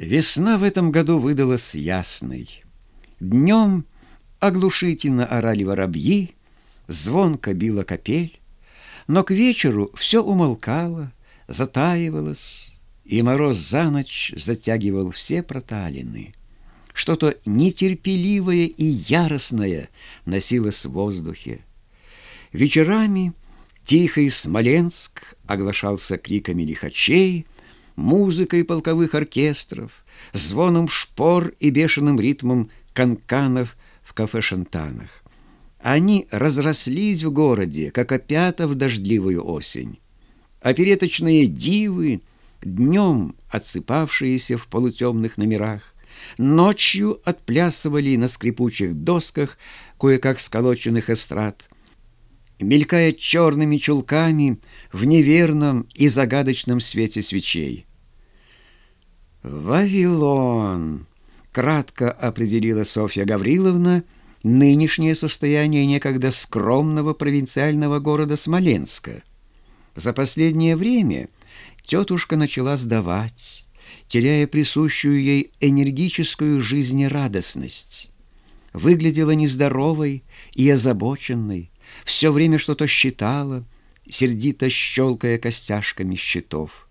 Весна в этом году выдалась ясной. Днем оглушительно орали воробьи, звонко била капель, но к вечеру все умолкало, затаивалось, и мороз за ночь затягивал все проталины. Что-то нетерпеливое и яростное носилось в воздухе. Вечерами тихий Смоленск оглашался криками лихачей, музыкой полковых оркестров, звоном шпор и бешеным ритмом канканов в кафе-шантанах. Они разрослись в городе, как опята в дождливую осень. Опереточные дивы, днем отсыпавшиеся в полутемных номерах, ночью отплясывали на скрипучих досках кое-как сколоченных эстрад, мелькая черными чулками в неверном и загадочном свете свечей. «Вавилон!» — кратко определила Софья Гавриловна нынешнее состояние некогда скромного провинциального города Смоленска. За последнее время тетушка начала сдавать, теряя присущую ей энергическую жизнерадостность. Выглядела нездоровой и озабоченной, все время что-то считала, сердито щелкая костяшками счетов.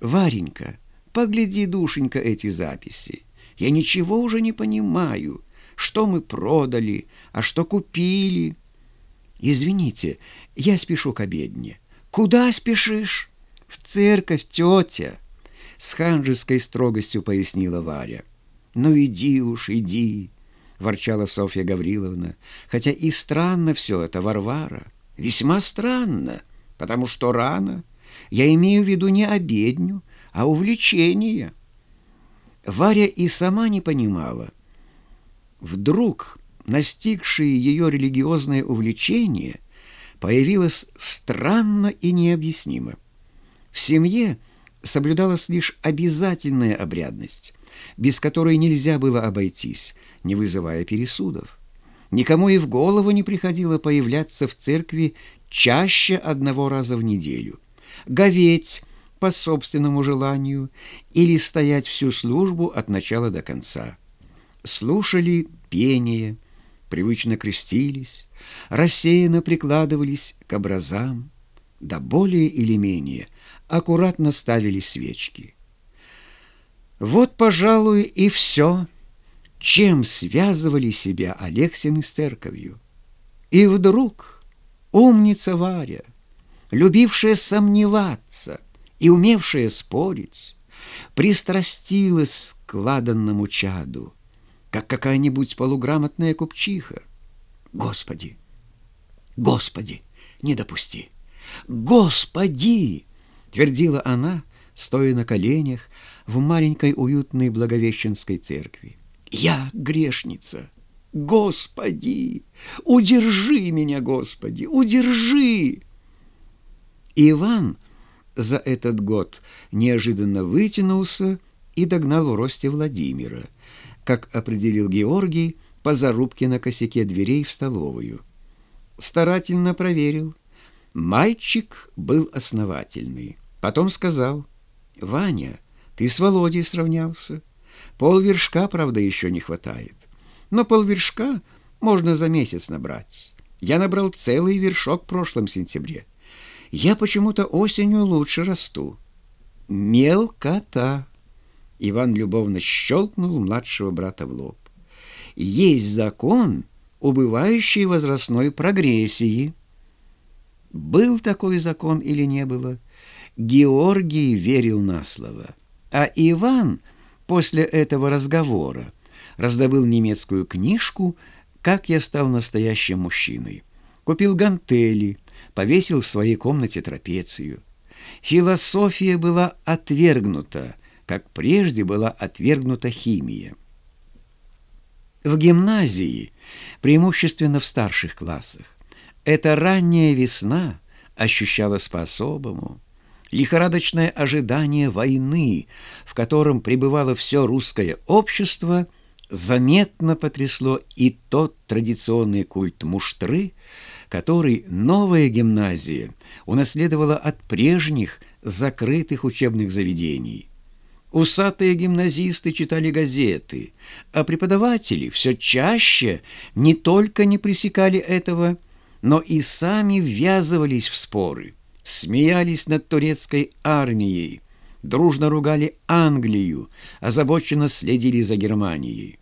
«Варенька!» Погляди, душенька, эти записи. Я ничего уже не понимаю, что мы продали, а что купили. Извините, я спешу к обедне. Куда спешишь? В церковь, тетя. С ханжеской строгостью пояснила Варя. Ну иди уж, иди, ворчала Софья Гавриловна. Хотя и странно все это, Варвара. Весьма странно, потому что рано. Я имею в виду не обедню, а увлечение. Варя и сама не понимала. Вдруг настигшее ее религиозное увлечение появилось странно и необъяснимо. В семье соблюдалась лишь обязательная обрядность, без которой нельзя было обойтись, не вызывая пересудов. Никому и в голову не приходило появляться в церкви чаще одного раза в неделю. Говеть по собственному желанию или стоять всю службу от начала до конца. Слушали пение, привычно крестились, рассеянно прикладывались к образам, да более или менее аккуратно ставили свечки. Вот, пожалуй, и все, чем связывали себя Алексин с церковью. И вдруг умница Варя, любившая сомневаться – и умевшая спорить, пристрастилась складанному чаду, как какая-нибудь полуграмотная купчиха. Господи! Господи! Не допусти! Господи! Твердила она, стоя на коленях в маленькой уютной Благовещенской церкви. Я грешница! Господи! Удержи меня, Господи! Удержи! Иван за этот год неожиданно вытянулся и догнал в росте Владимира, как определил Георгий по зарубке на косяке дверей в столовую. Старательно проверил. Мальчик был основательный. Потом сказал, «Ваня, ты с Володей сравнялся. Полвершка, правда, еще не хватает. Но полвершка можно за месяц набрать. Я набрал целый вершок в прошлом сентябре. Я почему-то осенью лучше расту. Мелкота. Иван любовно щелкнул младшего брата в лоб. Есть закон убывающей возрастной прогрессии. Был такой закон или не было? Георгий верил на слово. А Иван после этого разговора раздобыл немецкую книжку «Как я стал настоящим мужчиной». Купил гантели – повесил в своей комнате трапецию. Философия была отвергнута, как прежде была отвергнута химия. В гимназии, преимущественно в старших классах, эта ранняя весна ощущалась по-особому. Лихорадочное ожидание войны, в котором пребывало все русское общество, заметно потрясло и тот традиционный культ муштры, который новая гимназия унаследовала от прежних закрытых учебных заведений. Усатые гимназисты читали газеты, а преподаватели все чаще не только не пресекали этого, но и сами ввязывались в споры, смеялись над турецкой армией, дружно ругали Англию, озабоченно следили за Германией.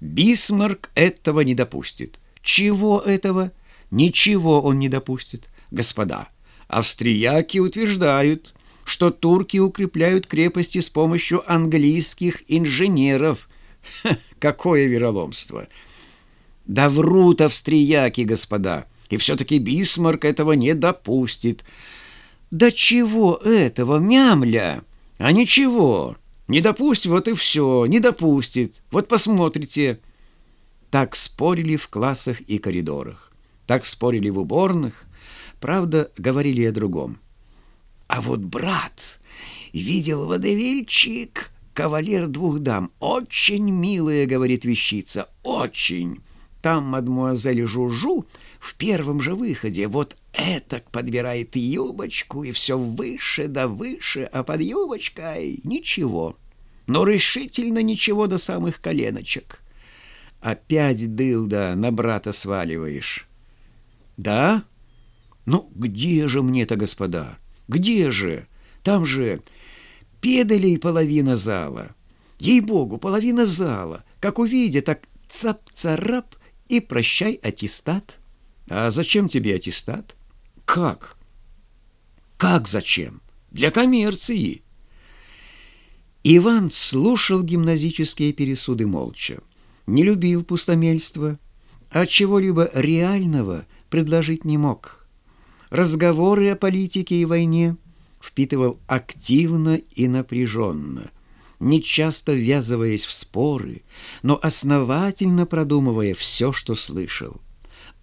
Бисмарк этого не допустит. Чего этого? Ничего он не допустит. Господа, австрияки утверждают, что турки укрепляют крепости с помощью английских инженеров. Ха, какое вероломство! Да врут австрияки, господа, и все-таки Бисмарк этого не допустит. Да чего этого, мямля? А ничего, не допустит, вот и все, не допустит. Вот посмотрите. Так спорили в классах и коридорах, так спорили в уборных, правда, говорили о другом. А вот брат видел водевильчик, кавалер двух дам. Очень милая, говорит вещица, очень. Там мадмуазель Жужу в первом же выходе вот этак подбирает юбочку, и все выше да выше, а под юбочкой ничего. Но решительно ничего до самых коленочек. Опять дылда на брата сваливаешь. Да? Ну, где же мне-то, господа? Где же? Там же педалей половина зала. Ей-богу, половина зала. Как увидят, так цап-царап и прощай аттестат. А зачем тебе аттестат? Как? Как зачем? Для коммерции. Иван слушал гимназические пересуды молча, не любил пустомельства, а чего-либо реального предложить не мог разговоры о политике и войне впитывал активно и напряженно, не часто ввязываясь в споры, но основательно продумывая все, что слышал.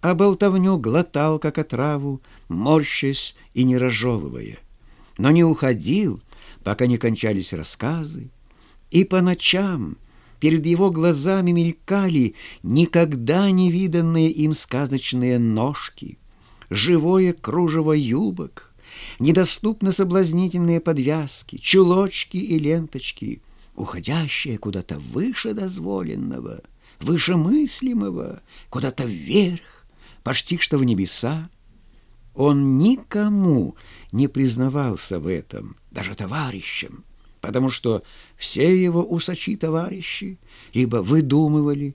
А болтовню глотал, как отраву, морщась и не разжевывая. Но не уходил, пока не кончались рассказы, и по ночам перед его глазами мелькали никогда не виданные им сказочные ножки — живое кружево юбок, недоступно соблазнительные подвязки, чулочки и ленточки, уходящие куда-то выше дозволенного, выше мыслимого, куда-то вверх, почти что в небеса. Он никому не признавался в этом, даже товарищам, потому что все его усачи-товарищи либо выдумывали,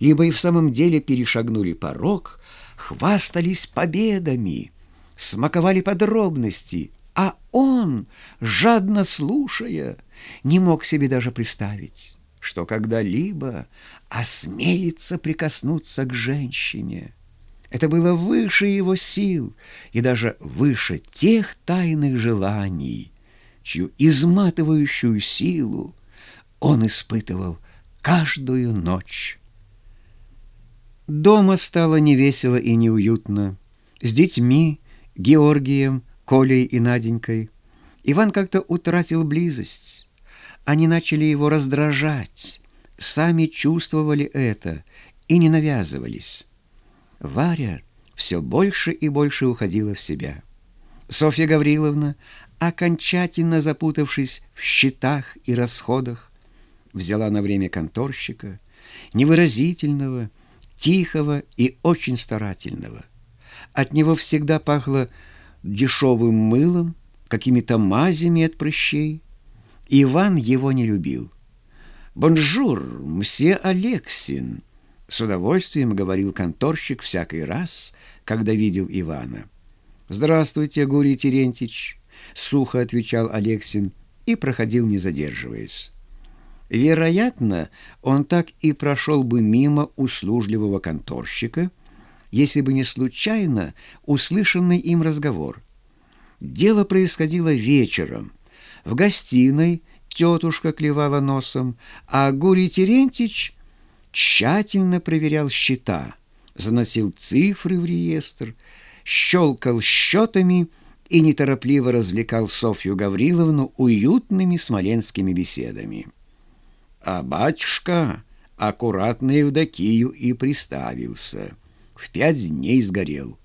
либо и в самом деле перешагнули порог, хвастались победами, смаковали подробности, а он, жадно слушая, не мог себе даже представить, что когда-либо осмелится прикоснуться к женщине. Это было выше его сил и даже выше тех тайных желаний, чью изматывающую силу он испытывал каждую ночь. Дома стало невесело и неуютно. С детьми, Георгием, Колей и Наденькой. Иван как-то утратил близость. Они начали его раздражать, сами чувствовали это и не навязывались. Варя все больше и больше уходила в себя. Софья Гавриловна, окончательно запутавшись в счетах и расходах, взяла на время конторщика, невыразительного, тихого и очень старательного. От него всегда пахло дешевым мылом, какими-то мазями от прыщей. Иван его не любил. «Бонжур, мсье Алексин!» С удовольствием говорил конторщик всякий раз, когда видел Ивана. «Здравствуйте, Гурий Терентьевич!» — сухо отвечал Алексин и проходил, не задерживаясь. Вероятно, он так и прошел бы мимо услужливого конторщика, если бы не случайно услышанный им разговор. Дело происходило вечером. В гостиной тетушка клевала носом, а Гурий Терентьевич тщательно проверял счета, заносил цифры в реестр, щелкал счетами и неторопливо развлекал Софью Гавриловну уютными смоленскими беседами а батюшка аккуратно Евдокию и приставился. В пять дней сгорел.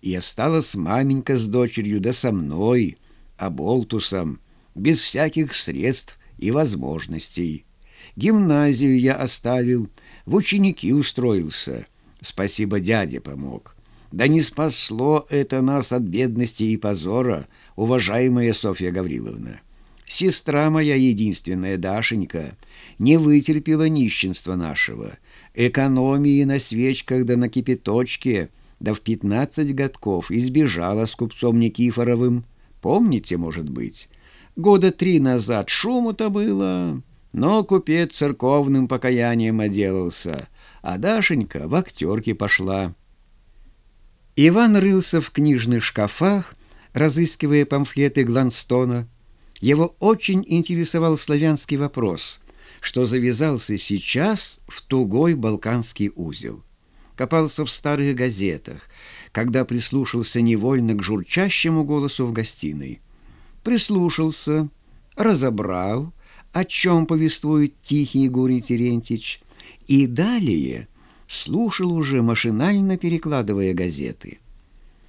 И осталась маменька с дочерью, да со мной, а болтусом, без всяких средств и возможностей. Гимназию я оставил, в ученики устроился. Спасибо, дядя помог. Да не спасло это нас от бедности и позора, уважаемая Софья Гавриловна. Сестра моя единственная, Дашенька, не вытерпела нищенства нашего, экономии на свечках да на кипяточке, да в пятнадцать годков избежала с купцом Никифоровым. Помните, может быть? Года три назад шуму-то было, но купец церковным покаянием отделался, а Дашенька в актерки пошла. Иван рылся в книжных шкафах, разыскивая памфлеты Гланстона. Его очень интересовал славянский вопрос, что завязался сейчас в тугой балканский узел. Копался в старых газетах, когда прислушался невольно к журчащему голосу в гостиной. Прислушался, разобрал, о чем повествует тихий Гурий Терентьевич, и далее — слушал уже, машинально перекладывая газеты.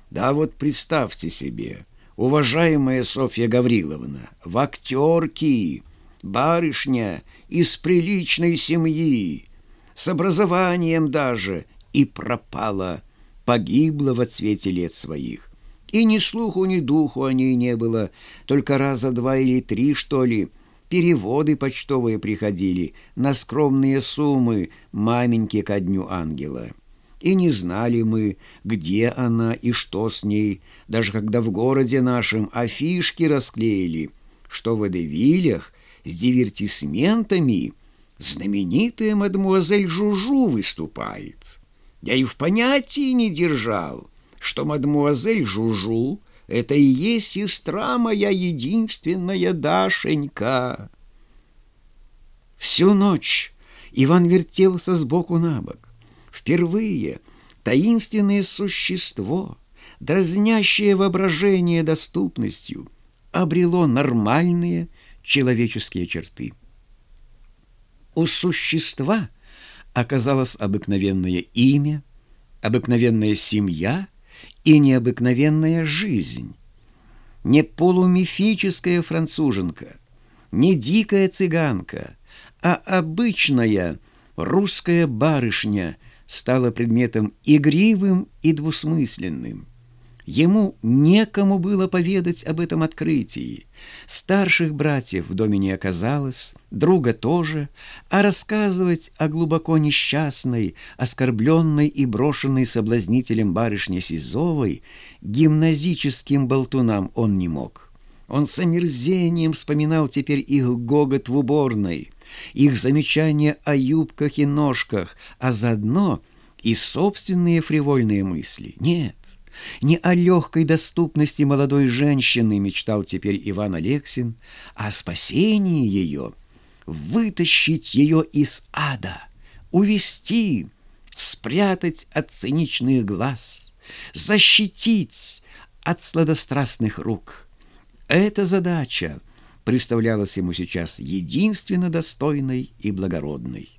«Да вот представьте себе, уважаемая Софья Гавриловна, в актерки, барышня из приличной семьи, с образованием даже, и пропала, погибла в отсвете лет своих. И ни слуху, ни духу о ней не было, только раза два или три, что ли, — переводы почтовые приходили на скромные суммы маменьке ко дню ангела. И не знали мы, где она и что с ней, даже когда в городе нашем афишки расклеили, что в Эдевилях с дивертисментами знаменитая мадмуазель Жужу выступает. Я и в понятии не держал, что мадмуазель Жужу — это и есть сестра моя единственная Дашенька. Всю ночь Иван вертелся сбоку на бок. Впервые таинственное существо, дразнящее воображение доступностью, обрело нормальные человеческие черты. У существа оказалось обыкновенное имя, обыкновенная семья — и необыкновенная жизнь. Не полумифическая француженка, не дикая цыганка, а обычная русская барышня стала предметом игривым и двусмысленным – Ему некому было поведать об этом открытии. Старших братьев в доме не оказалось, друга тоже, а рассказывать о глубоко несчастной, оскорбленной и брошенной соблазнителем барышне Сизовой гимназическим болтунам он не мог. Он с омерзением вспоминал теперь их гогот в уборной, их замечания о юбках и ножках, а заодно и собственные фривольные мысли. Нет, не о легкой доступности молодой женщины мечтал теперь Иван Алексин, а о спасении ее, вытащить ее из ада, увести, спрятать от циничных глаз, защитить от сладострастных рук. Эта задача представлялась ему сейчас единственно достойной и благородной.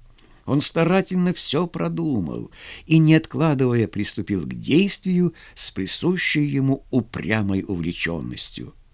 Он старательно все продумал и, не откладывая, приступил к действию с присущей ему упрямой увлеченностью –